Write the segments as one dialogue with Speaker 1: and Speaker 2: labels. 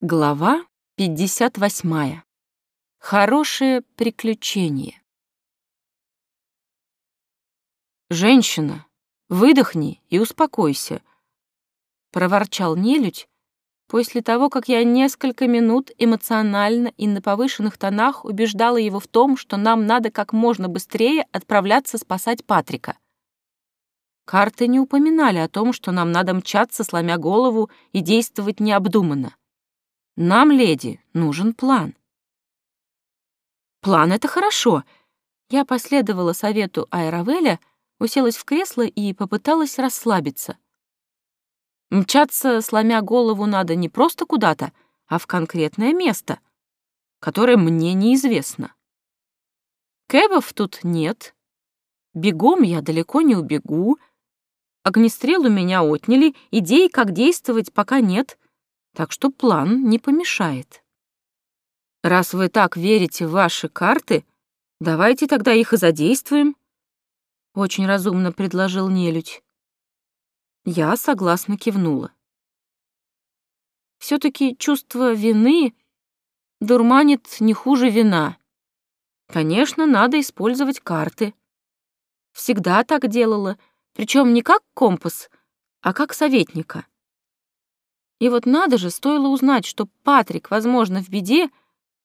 Speaker 1: Глава 58. Хорошее приключение. «Женщина, выдохни и успокойся», — проворчал нелюдь после того, как я несколько минут эмоционально и на повышенных тонах убеждала его в том, что нам надо как можно быстрее отправляться спасать Патрика. Карты не упоминали о том, что нам надо мчаться, сломя голову и действовать необдуманно. Нам, леди, нужен план. План — это хорошо. Я последовала совету Айравеля, уселась в кресло и попыталась расслабиться. Мчаться, сломя голову, надо не просто куда-то, а в конкретное место, которое мне неизвестно. Кэбов тут нет. Бегом я далеко не убегу. Огнестрел у меня отняли, идей, как действовать, пока нет — так что план не помешает. Раз вы так верите в ваши карты, давайте тогда их и задействуем. Очень разумно предложил нелюдь. Я согласно кивнула. все таки чувство вины дурманит не хуже вина. Конечно, надо использовать карты. Всегда так делала, причем не как компас, а как советника. И вот надо же, стоило узнать, что Патрик, возможно, в беде,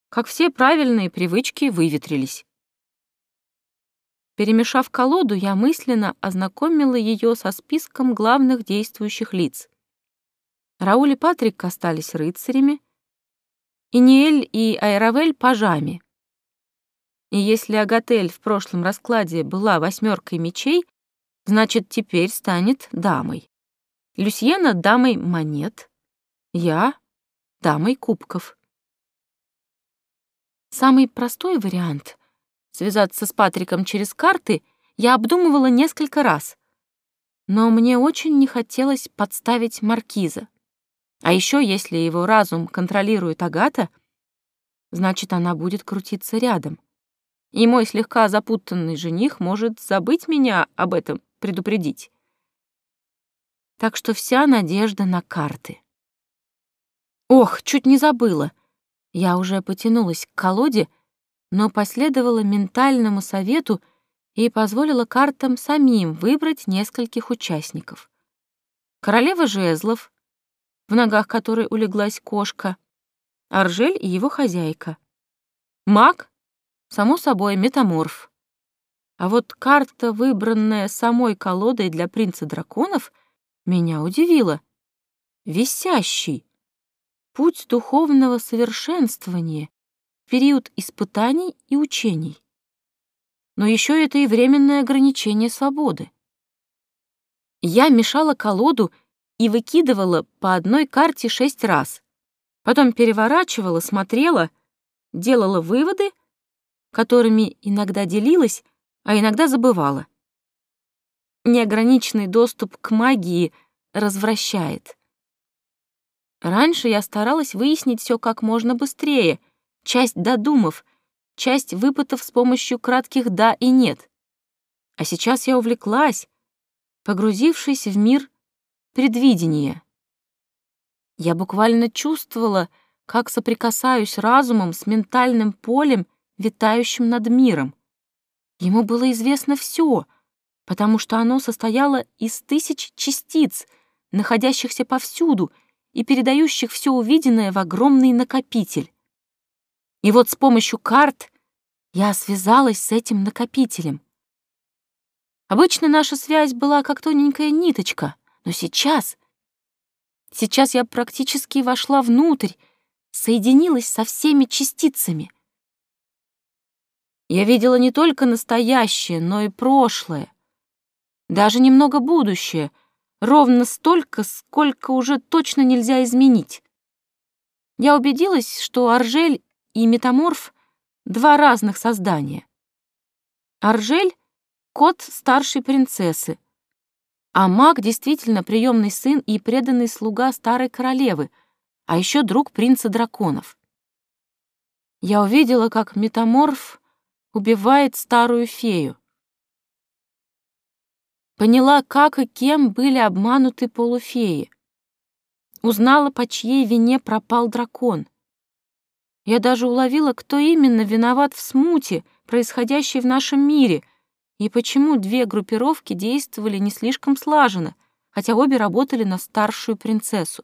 Speaker 1: как все правильные привычки выветрились. Перемешав колоду, я мысленно ознакомила ее со списком главных действующих лиц. Рауль и Патрик остались рыцарями, и Ниэль и Айравель — пажами. И если Агатель в прошлом раскладе была восьмеркой мечей, значит, теперь станет дамой. Люсьена — дамой монет, я — дамой кубков. Самый простой вариант — связаться с Патриком через карты — я обдумывала несколько раз. Но мне очень не хотелось подставить Маркиза. А еще, если его разум контролирует Агата, значит, она будет крутиться рядом. И мой слегка запутанный жених может забыть меня об этом предупредить. Так что вся надежда на карты. Ох, чуть не забыла. Я уже потянулась к колоде, но последовала ментальному совету и позволила картам самим выбрать нескольких участников. Королева жезлов, в ногах которой улеглась кошка, Аржель и его хозяйка. Маг, само собой, метаморф. А вот карта, выбранная самой колодой для принца драконов, меня удивила. Висящий. Путь духовного совершенствования, период испытаний и учений. Но еще это и временное ограничение свободы. Я мешала колоду и выкидывала по одной карте шесть раз. Потом переворачивала, смотрела, делала выводы, которыми иногда делилась, а иногда забывала. Неограниченный доступ к магии развращает. Раньше я старалась выяснить все как можно быстрее, часть додумав, часть выпытав с помощью кратких «да» и «нет». А сейчас я увлеклась, погрузившись в мир предвидения. Я буквально чувствовала, как соприкасаюсь разумом с ментальным полем, витающим над миром. Ему было известно все, потому что оно состояло из тысяч частиц, находящихся повсюду — и передающих все увиденное в огромный накопитель. И вот с помощью карт я связалась с этим накопителем. Обычно наша связь была как тоненькая ниточка, но сейчас... Сейчас я практически вошла внутрь, соединилась со всеми частицами. Я видела не только настоящее, но и прошлое, даже немного будущее — Ровно столько, сколько уже точно нельзя изменить. Я убедилась, что Аржель и Метаморф — два разных создания. Аржель — кот старшей принцессы, а маг действительно приемный сын и преданный слуга старой королевы, а еще друг принца драконов. Я увидела, как Метаморф убивает старую фею. Поняла, как и кем были обмануты полуфеи. Узнала, по чьей вине пропал дракон. Я даже уловила, кто именно виноват в смуте, происходящей в нашем мире, и почему две группировки действовали не слишком слаженно, хотя обе работали на старшую принцессу.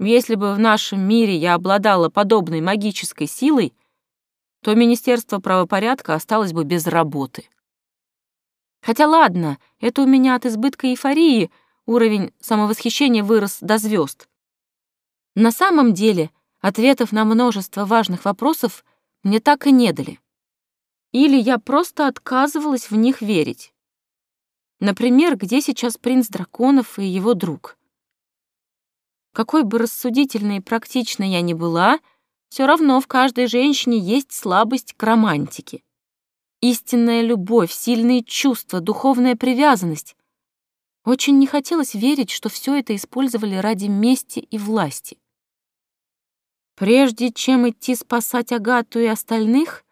Speaker 1: Если бы в нашем мире я обладала подобной магической силой, то Министерство правопорядка осталось бы без работы. Хотя ладно, это у меня от избытка эйфории уровень самовосхищения вырос до звезд. На самом деле, ответов на множество важных вопросов мне так и не дали. Или я просто отказывалась в них верить. Например, где сейчас принц драконов и его друг? Какой бы рассудительной и практичной я ни была, все равно в каждой женщине есть слабость к романтике. Истинная любовь, сильные чувства, духовная привязанность. Очень не хотелось верить, что все это использовали ради мести и власти. Прежде чем идти спасать Агату и остальных,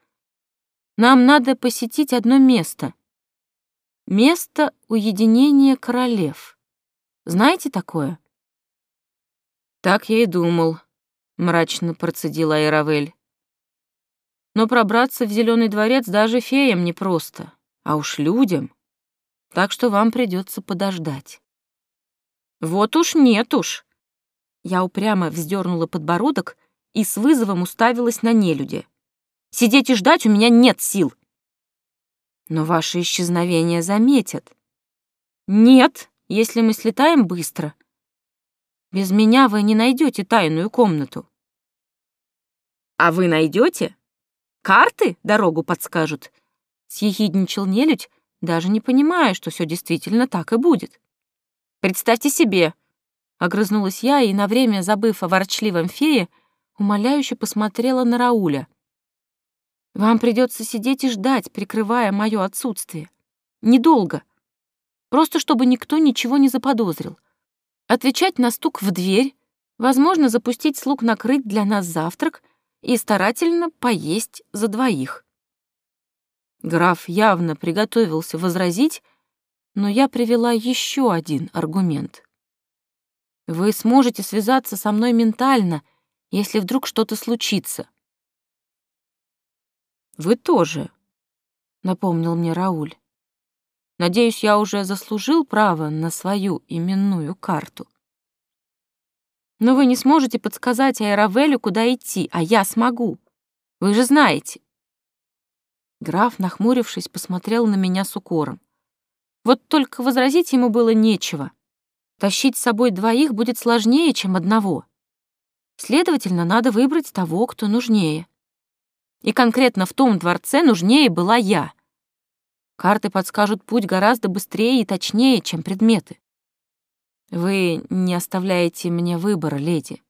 Speaker 1: нам надо посетить одно место. Место уединения королев. Знаете такое? «Так я и думал», — мрачно процедила Айравель. «Но пробраться в Зеленый дворец даже феям непросто, а уж людям. Так что вам придется подождать». «Вот уж нет уж!» Я упрямо вздернула подбородок и с вызовом уставилась на нелюдя. «Сидеть и ждать у меня нет сил!» «Но ваше исчезновение заметят». «Нет, если мы слетаем быстро», без меня вы не найдете тайную комнату. А вы найдете? Карты дорогу подскажут. Съехидничал нелюдь, даже не понимая, что все действительно так и будет. Представьте себе, огрызнулась я и, на время забыв о ворчливом фее, умоляюще посмотрела на Рауля. Вам придется сидеть и ждать, прикрывая мое отсутствие. Недолго. Просто чтобы никто ничего не заподозрил отвечать на стук в дверь, возможно, запустить слуг накрыть для нас завтрак и старательно поесть за двоих. Граф явно приготовился возразить, но я привела еще один аргумент. Вы сможете связаться со мной ментально, если вдруг что-то случится. Вы тоже, напомнил мне Рауль. Надеюсь, я уже заслужил право на свою именную карту. Но вы не сможете подсказать Айравелю, куда идти, а я смогу. Вы же знаете. Граф, нахмурившись, посмотрел на меня с укором. Вот только возразить ему было нечего. Тащить с собой двоих будет сложнее, чем одного. Следовательно, надо выбрать того, кто нужнее. И конкретно в том дворце нужнее была я. Карты подскажут путь гораздо быстрее и точнее, чем предметы. Вы не оставляете мне выбора, леди.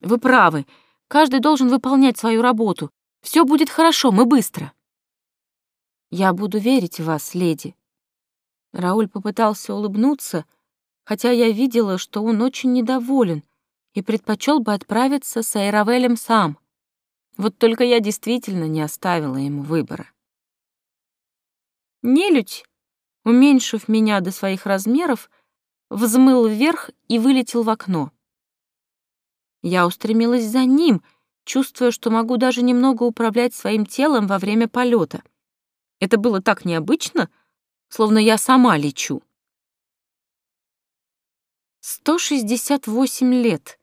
Speaker 1: Вы правы. Каждый должен выполнять свою работу. Все будет хорошо, мы быстро. Я буду верить в вас, леди. Рауль попытался улыбнуться, хотя я видела, что он очень недоволен и предпочел бы отправиться с Айравелем сам. Вот только я действительно не оставила ему выбора. Нелюдь, уменьшив меня до своих размеров, взмыл вверх и вылетел в окно. Я устремилась за ним, чувствуя, что могу даже немного управлять своим телом во время полета. Это было так необычно, словно я сама лечу. 168 лет.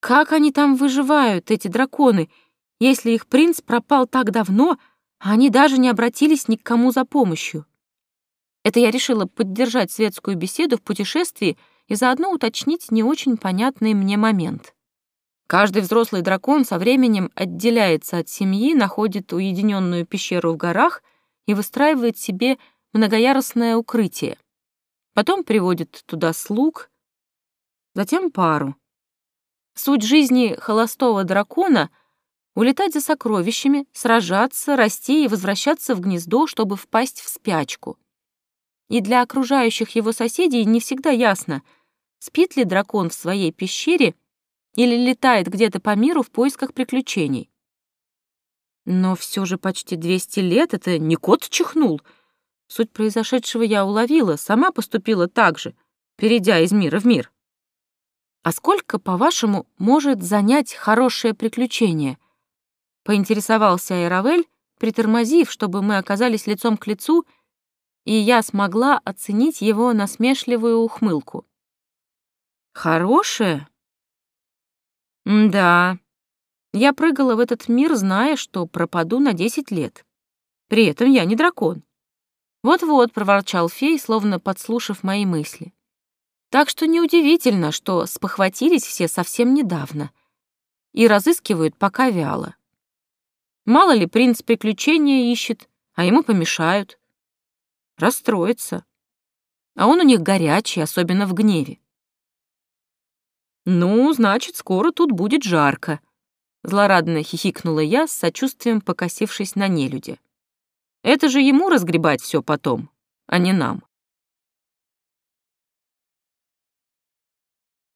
Speaker 1: Как они там выживают, эти драконы, если их принц пропал так давно, а они даже не обратились ни к кому за помощью. Это я решила поддержать светскую беседу в путешествии и заодно уточнить не очень понятный мне момент. Каждый взрослый дракон со временем отделяется от семьи, находит уединенную пещеру в горах и выстраивает себе многоярусное укрытие. Потом приводит туда слуг, затем пару. Суть жизни холостого дракона улетать за сокровищами, сражаться, расти и возвращаться в гнездо, чтобы впасть в спячку. И для окружающих его соседей не всегда ясно, спит ли дракон в своей пещере или летает где-то по миру в поисках приключений. Но все же почти 200 лет — это не кот чихнул. Суть произошедшего я уловила, сама поступила так же, перейдя из мира в мир. А сколько, по-вашему, может занять хорошее приключение? Поинтересовался Айравель, притормозив, чтобы мы оказались лицом к лицу, и я смогла оценить его насмешливую ухмылку. Хорошее? да. Я прыгала в этот мир, зная, что пропаду на десять лет. При этом я не дракон. Вот-вот, проворчал фей, словно подслушав мои мысли. Так что неудивительно, что спохватились все совсем недавно и разыскивают пока вяло. Мало ли принц приключения ищет, а ему помешают. Расстроится. А он у них горячий, особенно в гневе. «Ну, значит, скоро тут будет жарко», — злорадно хихикнула я, с сочувствием покосившись на нелюдя. «Это же ему разгребать все потом, а не нам».